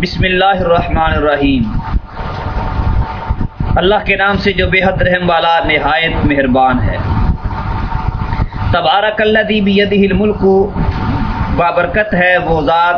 بسم اللہ الرحمن الرحیم۔ اللہ کے نام سے جو بے حد رحم والا نہایت مہربان ہے۔ تبارک اللہ دی بیدہ الملک بابرکت ہے، وہ ذات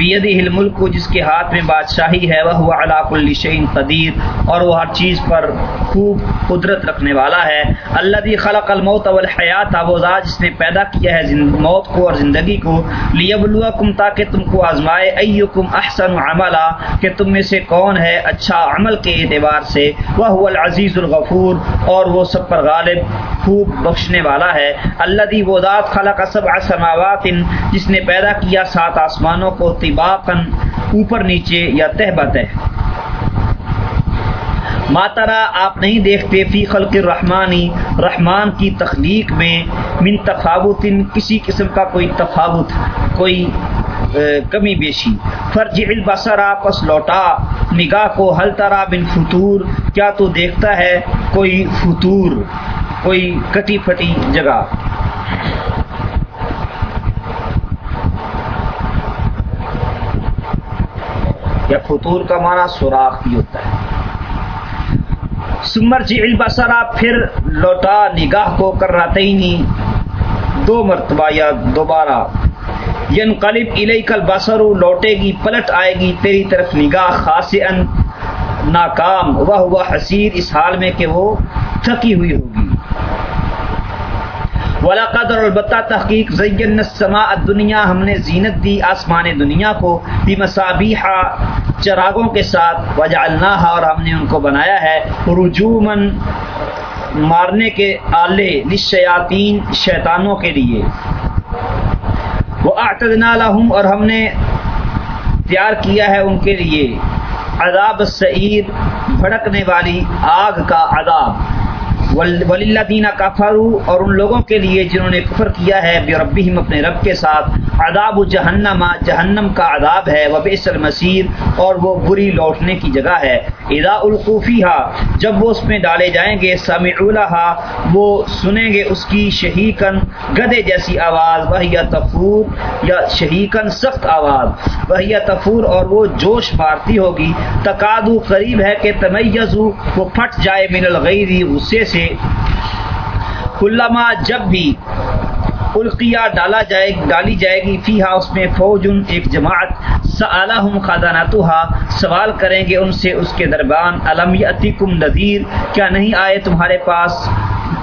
بیدہ الملک جس کے ہاتھ میں بادشاہی ہے، وہ علا کل شعین قدیر اور وہ ہر چیز پر خوب قدرت رکھنے والا ہے۔ اللہ دی خلق الموت والحیات، وہ ذات جس نے پیدا کیا ہے موت کو اور زندگی کو۔ لیبلوکم، تاکہ تم کو آزمائے ایکم احسن عملا، کہ تم میں سے کون ہے اچھا عمل کے اعتبار سے۔ وہ العزیز الغفور، اور وہ سب پر غالب خوب بخشنے والا ہے۔ اللہ دی وہ ذات خلق سبع سماوات، جس نے پیدا کیا سات آسمانوں کو طباقن اوپر نیچے یا تہ بتہ ماترا آپ نہیں دیکھتے، فی خلق الرحمانی رحمان کی تخلیق میں من تفاوت، کسی قسم کا کوئی تفاوت، کوئی کمی بیشی۔ فرج البصر، پس لوٹا۔ نگاہ کو حل ترا بن فطور۔ کیا تو دیکھتا ہے کوئی فطور، کوئی کٹی پھٹی جگہ؟ یا فطور کا معنی سوراخ بھی ہوتا ہے۔ سمر جی البصرا پھر لوٹا، نگاہ کو کر رہا دو مرتبہ یا دوبارہ۔ ین قلب علیہ کل بسر لوٹے گی، پلٹ آئے گی۔ تیری طرف نگاہ خاص ان ناکام۔ وہ ہوا حسیر، اس حال میں کہ وہ تھکی ہوئی ہوگی۔ ولا قدر البتہ تحقیق زین السماء دنیا ہم نے زینت دی آسمان دنیا کو بھی مسابیح چراغوں کے ساتھ، وجعلناها، اور ہم نے ان کو بنایا ہے رجومن مارنے کے آلے للشیاطین شیطانوں کے لیے۔ وہ اعتدنا لهم، اور ہم نے تیار کیا ہے ان کے لیے۔ عذاب السعیر، بھڑکنے والی آگ کا عذاب۔ وللذین کفروا، اور ان لوگوں کے لیے جنہوں نے کفر کیا ہے بربہم اپنے رب کے ساتھ، عذاب جہنم جہنم کا عذاب ہے، وبئس المصیر، اور وہ بری لوٹنے کی جگہ ہے۔ اذا القوفیھا جب وہ اس میں ڈالے جائیں گے، سمعوا لها وہ سنیں گے اس کی شہیکن گدے جیسی آواز، وہی تفور، یا شہیکن سخت آواز، وہی تفور، اور وہ جوش مارتی ہوگی۔ تقادو قریب ہے کہ تمیزو، وہ پھٹ جائے من الغیر غصے سے۔ علامہ جب بھی القیا ڈالا جائے ڈالی جائے گی فی اس میں فوجن، ایک جماعت سلحم خاداناتوہا سوال کریں گے ان سے اس کے دربان علم یتیکم نذیر، کیا نہیں آئے تمہارے پاس؟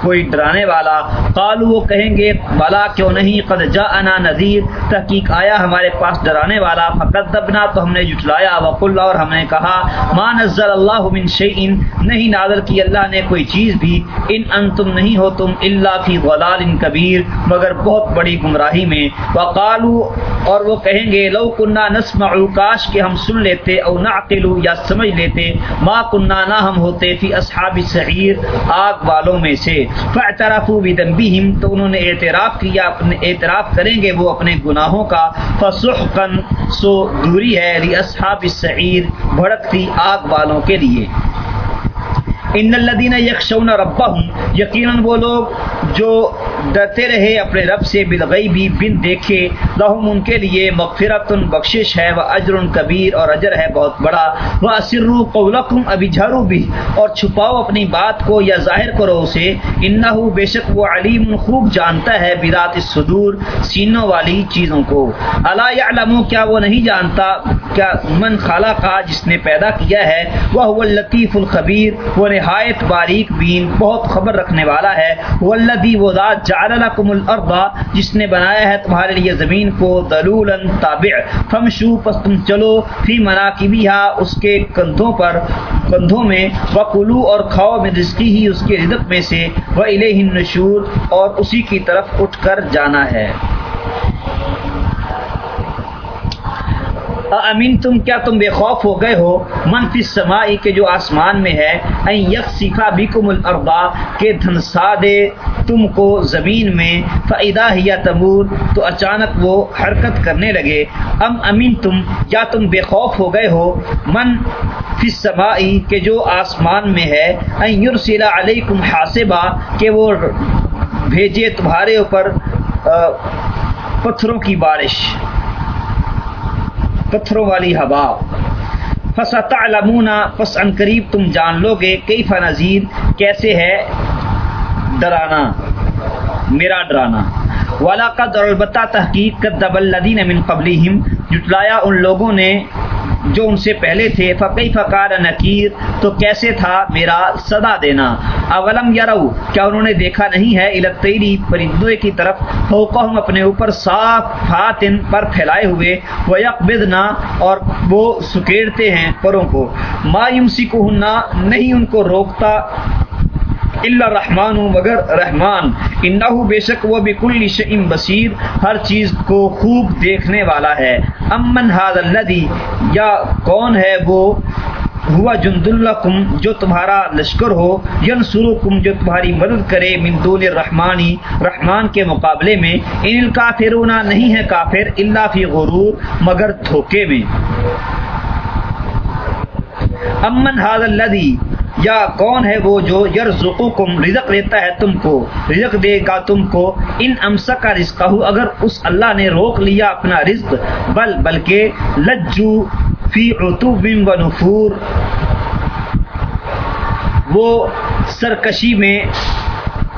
کوئی ڈرانے والا۔ قالو وہ کہیں گے، بلا کیوں نہیں؟ قد جاءنا نذیر۔ تحقیق آیا ہمارے پاس ڈرانے والا۔ فقدبنا تو ہم نے جٹلایا وقل، اور ہم نے کہا، ما نزل اللہ من شیء نہیں نازل کی اللہ نے کوئی چیز بھی۔ ان انتم نہیں ہو تم الا فی ضلال کبیر۔ مگر بہت بڑی گمراہی میں۔ وقالو اور وہ کہیں گے، لو کننا نسمع کاش کہ ہم سن لیتے او نعقل یا سمجھ لیتے، ما کننا نہ ہم ہوتے فی اصحاب السعیر، آگ والوں میں سے۔ فاعترفوا بذنبهم تو انہوں نے اعتراف کیا، اپنے اعتراف کریں گے وہ اپنے گناہوں کا۔ فسحقا سو دوری ہے لاصحاب السعیر، بھڑکتی آگ والوں کے لیے۔ ان الذين يخشون ربهم یقینا وہ لوگ جو ڈرتے رہے اپنے رب سے بالغیبی، بن دیکھے۔ لہم ان کے لیے مغفرت بخشش ہے، وہ اجر کبیر اور اجر ہے بہت بڑا۔ وہ اسرو قولکم، ابھی جھرو بھی اور چھپاؤ اپنی بات کو یا ظاہر کرو اسے۔ انہو بے شک وہ علیم خوب جانتا ہے برات الصدور سینوں والی چیزوں کو۔ الا یعلم کیا وہ نہیں جانتا؟ کیا من خلق جس نے پیدا کیا ہے، وہ هو اللطیف الخبیر، وہ نہایت باریک بین، بہت خبر رکھنے والا ہے۔ والذی وہ ذات جعل لكم الارض، جس نے بنایا ہے تمہارے لیے زمین کو ذلولا تابع۔ فمشوا پس تم چلو فی مناکبها اس کے کندھوں پر، کندھوں میں وکلوا اور کھاؤ، من رزقی ہی اس کے رزق میں سے۔ والیہ النشور، اور اسی کی طرف اٹھ کر جانا ہے۔ امین تم کیا تم بے خوف ہو گئے ہو؟ منفی سمائی کے جو آسمان میں ہے این یک سیکھا بیکم الارضا کہ دھنسا دے تم کو زمین میں فائدہ ہی تمور، تو اچانک وہ حرکت کرنے لگے۔ ام امین تم، کیا تم بے خوف ہو گئے ہو؟ من فی سمائی کے جو آسمان میں ہے این یرسل علیکم حاسبا، کہ وہ بھیجے تمہارے اوپر پتھروں کی بارش۔ پتھروں والی ہوا۔ فستعلمون، پس ان قریب تم جان لو گے کئی فنزیر کیسے ہے ڈرانا۔ میرا ڈرانا۔ ولاقد اور البتہ تحقیق کدب الدین من قبلہم جٹلایا ان لوگوں نے جو ان سے پہلے تھے فقی فقار نکیر تو کیسے تھا میرا صدا دینا؟ اولم یارو کیا انہوں نے دیکھا نہیں ہے؟ التیری پرندوں کی طرف فوقہم اپنے اوپر صاف فاتن پر پھیلائے ہوئے وہ یقبضنا اور وہ سکیڑتے ہیں پروں کو۔ ما یمسکہن نہیں ان کو روکتا اللہ رحمان مگر رحمان۔ انہو بے شک وہ بکل شئیم بصیر ہر چیز کو خوب دیکھنے والا ہے۔ امن ہاد الذی یا کون ہے وہ؟ ہوا جند الکم جو تمہارا لشکر ہو ینصرکم جو تمہاری مدد کرے من دون الرحمانی رحمان کے مقابلے میں۔ ان الکافرون نہیں ہے کافر الا فی غرور، مگر دھوکے میں۔ امن ہاد الذی یا کون ہے وہ جو یرزقکم رزق دیتا ہے تم کو؟ رزق دے گا تم کو۔ ان امسا کا رزق ہو اگر اس اللہ نے روک لیا اپنا رزق، بل بلکہ لجو فی عتوب و نفور۔ وہ سرکشی میں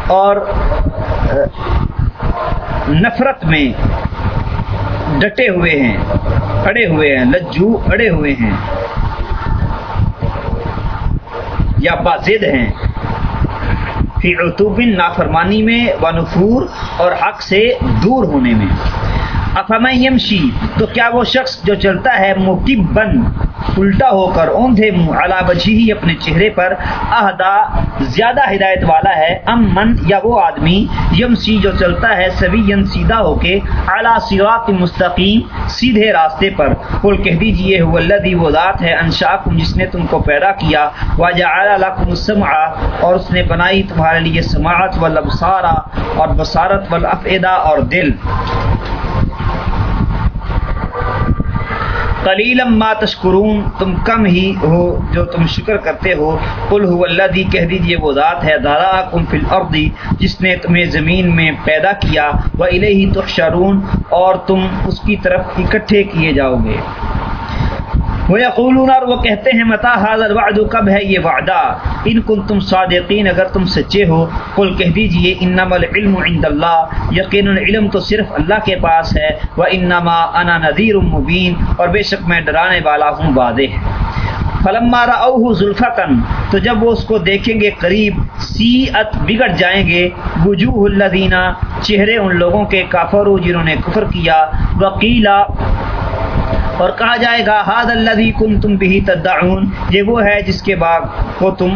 اور نفرت میں ڈٹے ہوئے ہیں اڑے ہوئے ہیں، لجو اڑے ہوئے ہیں۔ یا بازد ہیں۔ فی عطوب نافرمانی میں و نفور اور حق سے دور ہونے میں۔ افہم یمشی، تو کیا وہ شخص جو چلتا ہے مکبن الٹا ہو کر اوندھے علا بجھی ہی اپنے چہرے پر اہدا زیادہ ہدایت والا ہے ام من یا وہ آدمی یمسی جو چلتا ہے سوین سیدھا ہو کے اعلی صراط مستقیم سیدھے راستے پر۔ قل کہہ دیجیے، هو الذی وہ ذات ہے انشاکم، جس نے تم کو پیدا کیا۔ وجعل لكم السمع، اور اس نے بنائی تمہارے لیے سماعت والابصار اور بصارت والافئدہ اور دل۔ کلیلم ما تشکرون، تم کم ہی ہو جو تم شکر کرتے ہو۔ قل هو الذی، کہہ دیجیے وہ ذات ہے دارا کم فل الارض، جس نے تمہیں زمین میں پیدا کیا۔ و الیہ تحشرون، اور تم اس کی طرف اکٹھے کیے جاؤ گے۔ وہ اور وہ کہتے ہیں متا حاضر وعد کب ہے یہ وعدہ؟ ان کن تم صادقین اگر تم سچے ہو، قل کہہ دیجیے انما العلم عند اللہ یقین علم تو صرف اللہ کے پاس ہے۔ و انما انا نذیر مبین اور بے شک میں ڈرانے والا ہوں واضح۔ فلما راوه زلفتن تو جب وہ اس کو دیکھیں گے قریب، سیئت بگڑ جائیں گے۔ وجوہ الذین چہرے ان لوگوں کے کافرو جنہوں نے کفر کیا۔ وقیلا اور کہا جائے گا ہاد اللہ کن تم بھی تدعون یہ وہ ہے جس کے باغ کو تم،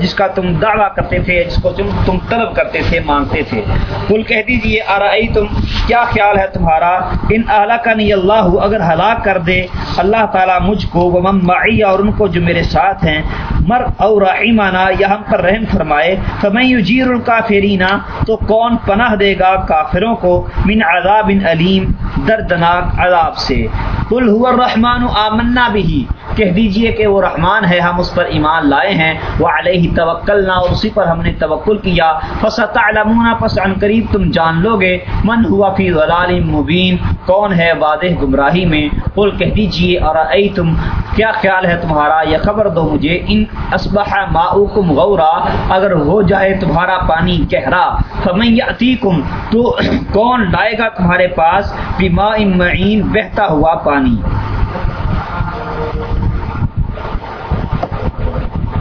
جس کا تم دعویٰ کرتے تھے، جس کو تم تم طلب کرتے تھے، مانگتے تھے۔ کل کہہ دیجیے آرائی تم کیا خیال ہے تمہارا؟ ان اعلیٰ کا نہیں اللہ، اگر ہلاک کر دے، اللہ تعالیٰ مجھ کو وہ معی، اور ان کو جو میرے ساتھ ہیں، مر اور رحیمانہ یا ہم پر رحم فرمائے، فمن یجیر الکافرینہ تو کون پناہ دے گا کافروں کو؟ من عذاب علیم۔ دردناک عذاب سے۔ کل هو الرحمن آمنا بھی کہہ دیجیے کہ وہ رحمان ہے، ہم اس پر ایمان لائے ہیں۔ وہ علیہ توکلنا، اور اسی پر ہم نے توکل کیا۔ فستعلمون پس عن قریب تم جان لو گے من ہوا فی ضلال مبین، کون ہے واضح گمراہی میں؟ قل کہہ دیجیے اور تم کیا خیال ہے تمہارا؟ یہ خبر دو مجھے۔ ان اصبح ماؤکم غورا، اگر ہو جائے تمہارا پانی گہرا۔ فمن یاتیکم تو کون لائے گا تمہارے پاس؟ بما معین، بہتا ہوا پانی۔